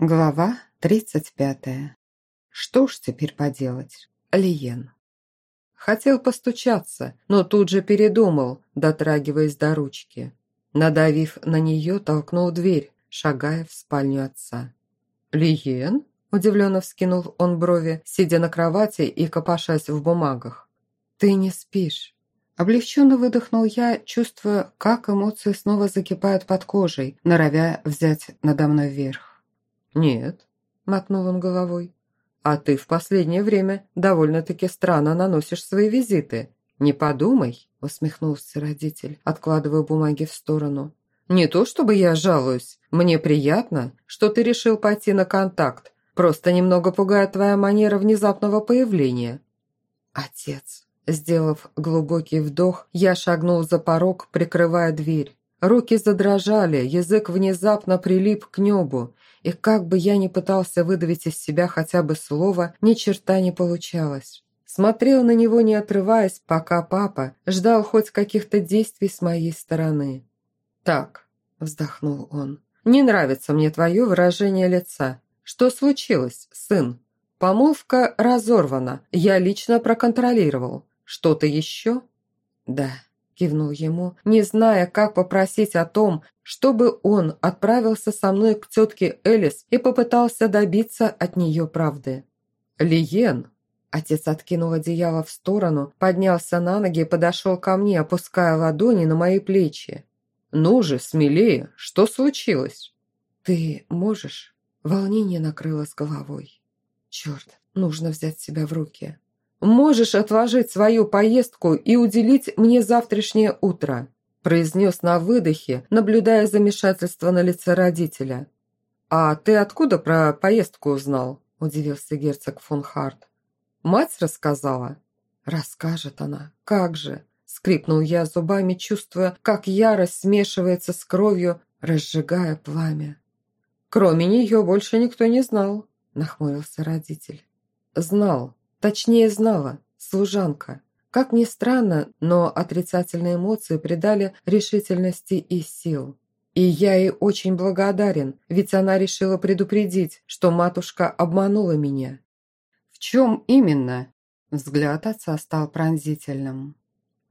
Глава тридцать пятая. Что ж теперь поделать? Лиен. Хотел постучаться, но тут же передумал, дотрагиваясь до ручки. Надавив на нее, толкнул дверь, шагая в спальню отца. «Лиен?» – удивленно вскинул он брови, сидя на кровати и копошась в бумагах. «Ты не спишь». Облегченно выдохнул я, чувствуя, как эмоции снова закипают под кожей, норовя взять надо мной верх. «Нет», – мотнул он головой. «А ты в последнее время довольно-таки странно наносишь свои визиты. Не подумай», – усмехнулся родитель, откладывая бумаги в сторону. «Не то чтобы я жалуюсь. Мне приятно, что ты решил пойти на контакт. Просто немного пугает твоя манера внезапного появления». «Отец», Сделав глубокий вдох, я шагнул за порог, прикрывая дверь. Руки задрожали, язык внезапно прилип к небу, и как бы я ни пытался выдавить из себя хотя бы слово, ни черта не получалось. Смотрел на него, не отрываясь, пока папа ждал хоть каких-то действий с моей стороны. «Так», – вздохнул он, – «не нравится мне твое выражение лица. Что случилось, сын? Помолвка разорвана, я лично проконтролировал. Что-то еще?» «Да», кивнул ему, не зная, как попросить о том, чтобы он отправился со мной к тетке Элис и попытался добиться от нее правды. «Лиен!» Отец откинул одеяло в сторону, поднялся на ноги и подошел ко мне, опуская ладони на мои плечи. «Ну же, смелее, что случилось?» «Ты можешь?» Волнение накрыло с головой. «Черт, нужно взять себя в руки». «Можешь отложить свою поездку и уделить мне завтрашнее утро», произнес на выдохе, наблюдая замешательство на лице родителя. «А ты откуда про поездку узнал?» – удивился герцог фон Харт. «Мать рассказала?» «Расскажет она. Как же?» – скрипнул я зубами, чувствуя, как ярость смешивается с кровью, разжигая пламя. «Кроме нее больше никто не знал», – нахмурился родитель. «Знал», Точнее, знала, служанка. Как ни странно, но отрицательные эмоции придали решительности и сил. И я ей очень благодарен, ведь она решила предупредить, что матушка обманула меня. «В чем именно?» Взгляд отца стал пронзительным.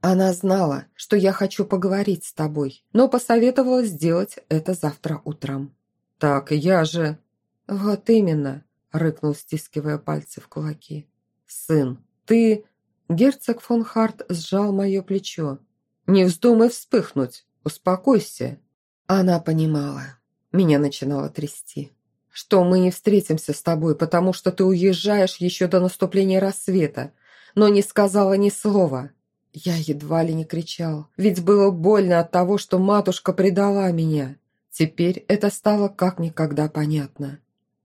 Она знала, что я хочу поговорить с тобой, но посоветовала сделать это завтра утром. «Так я же...» «Вот именно», – рыкнул, стискивая пальцы в кулаки. «Сын, ты...» Герцог фон Харт сжал мое плечо. «Не вздумай вспыхнуть, успокойся». Она понимала. Меня начинало трясти. «Что мы не встретимся с тобой, потому что ты уезжаешь еще до наступления рассвета, но не сказала ни слова». Я едва ли не кричал, ведь было больно от того, что матушка предала меня. Теперь это стало как никогда понятно.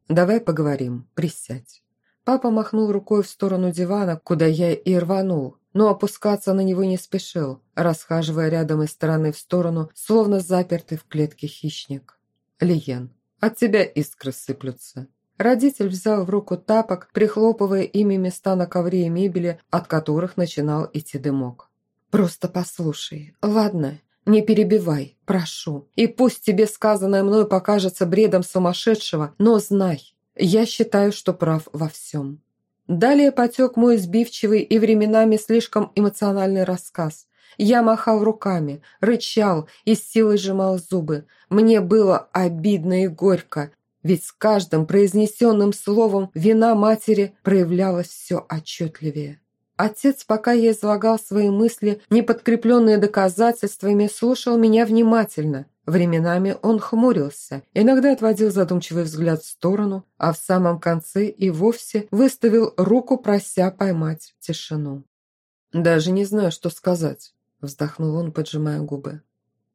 «Давай поговорим, присядь». Папа махнул рукой в сторону дивана, куда я и рванул, но опускаться на него не спешил, расхаживая рядом из стороны в сторону, словно запертый в клетке хищник. «Лиен, от тебя искры сыплются». Родитель взял в руку тапок, прихлопывая ими места на ковре и мебели, от которых начинал идти дымок. «Просто послушай, ладно?» «Не перебивай, прошу. И пусть тебе сказанное мной покажется бредом сумасшедшего, но знай, я считаю, что прав во всем. Далее потек мой сбивчивый и временами слишком эмоциональный рассказ. Я махал руками, рычал и с силой сжимал зубы. Мне было обидно и горько, ведь с каждым произнесенным словом вина матери проявлялась все отчетливее. Отец, пока я излагал свои мысли, не подкрепленные доказательствами, слушал меня внимательно, Временами он хмурился, иногда отводил задумчивый взгляд в сторону, а в самом конце и вовсе выставил руку, прося поймать тишину. «Даже не знаю, что сказать», – вздохнул он, поджимая губы.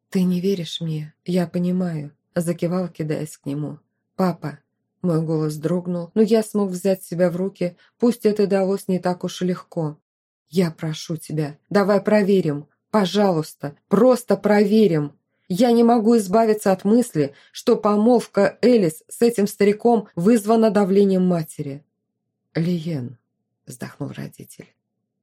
«Ты не веришь мне, я понимаю», – закивал, кидаясь к нему. «Папа». Мой голос дрогнул, но я смог взять себя в руки, пусть это далось не так уж и легко. «Я прошу тебя, давай проверим, пожалуйста, просто проверим», я не могу избавиться от мысли, что помолвка Элис с этим стариком вызвана давлением матери. «Лиен», – вздохнул родитель.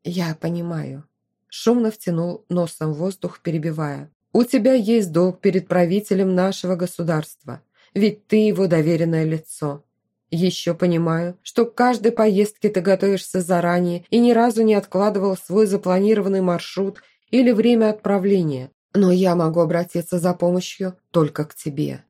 «Я понимаю». Шумно втянул носом воздух, перебивая. «У тебя есть долг перед правителем нашего государства. ведь ты его доверенное лицо. Еще понимаю, что к каждой поездке ты готовишься заранее и ни разу не откладывал свой запланированный маршрут или время отправления, но я могу обратиться за помощью только к тебе».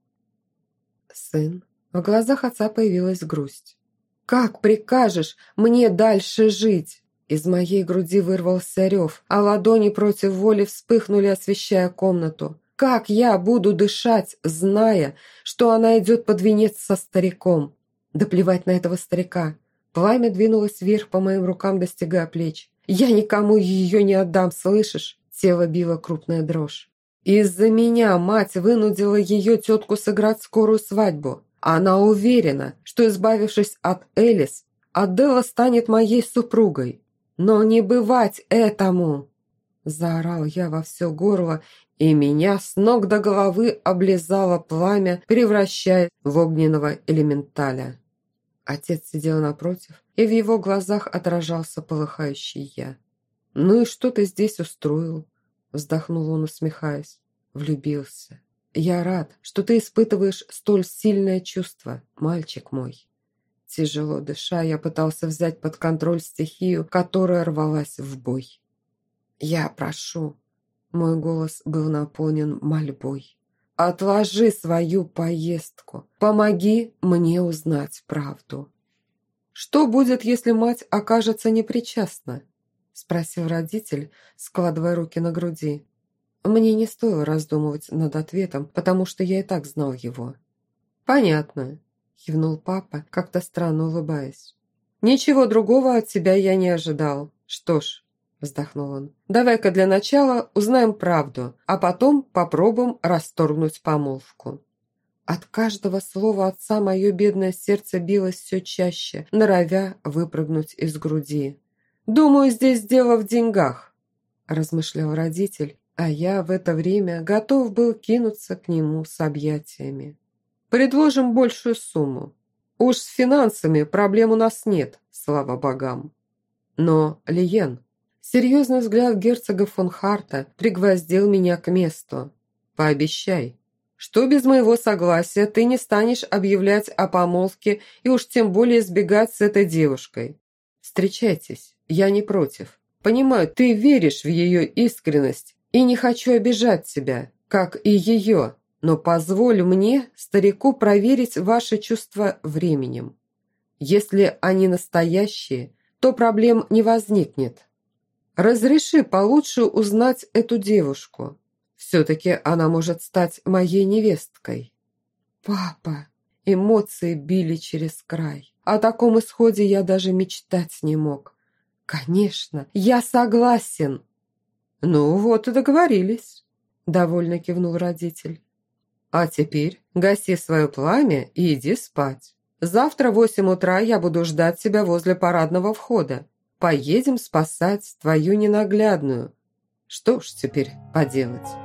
«Сын». В глазах отца появилась грусть. «Как прикажешь мне дальше жить?» Из моей груди вырвался рев, а ладони против воли вспыхнули, освещая комнату. «Как я буду дышать, зная, что она идет под венец со стариком?» Да плевать на этого старика. Пламя двинулось вверх по моим рукам, достигая плеч. «Я никому ее не отдам, слышишь?» Тело било крупная дрожь. Из-за меня мать вынудила ее тетку сыграть скорую свадьбу. Она уверена, что, избавившись от Элис, Аделла станет моей супругой. Но не бывать этому!» Заорал я во все горло, и меня с ног до головы облизало пламя, превращая в огненного элементаля. Отец сидел напротив, и в его глазах отражался полыхающий я. «Ну и что ты здесь устроил?» Вздохнул он, усмехаясь. «Влюбился. Я рад, что ты испытываешь столь сильное чувство, мальчик мой». Тяжело дыша, я пытался взять под контроль стихию, которая рвалась в бой. «Я прошу». Мой голос был наполнен мольбой. Отложи свою поездку. Помоги мне узнать правду. Что будет, если мать окажется непричастна? Спросил родитель, складывая руки на груди. Мне не стоило раздумывать над ответом, потому что я и так знал его. «Понятно», – кивнул папа, как-то странно улыбаясь. «Ничего другого от тебя я не ожидал. Что ж, вздохнул он. «Давай-ка для начала узнаем правду, а потом попробуем расторгнуть помолвку». От каждого слова отца мое бедное сердце билось все чаще, норовя выпрыгнуть из груди. «Думаю, здесь дело в деньгах», – размышлял родитель, а я в это время готов был кинуться к нему с объятиями. «Предложим большую сумму. Уж с финансами проблем у нас нет, слава богам. Но, Лиен, Серьезный взгляд герцога фон Харта пригвоздил меня к месту. «Пообещай, что без моего согласия ты не станешь объявлять о помолвке и уж тем более сбегать с этой девушкой. Встречайтесь, я не против. Понимаю, ты веришь в ее искренность и не хочу обижать тебя, как и ее, но позволь мне, старику, проверить ваши чувства временем. Если они настоящие, то проблем не возникнет. Разреши получше узнать эту девушку. Все-таки она может стать моей невесткой». «Папа!» Эмоции били через край. О таком исходе я даже мечтать не мог. «Конечно, я согласен!» «Ну вот и договорились», – довольно кивнул родитель. «А теперь гаси свое пламя и иди спать. Завтра в восемь утра я буду ждать тебя возле парадного входа. Поедем спасать твою ненаглядную. Что ж теперь поделать?»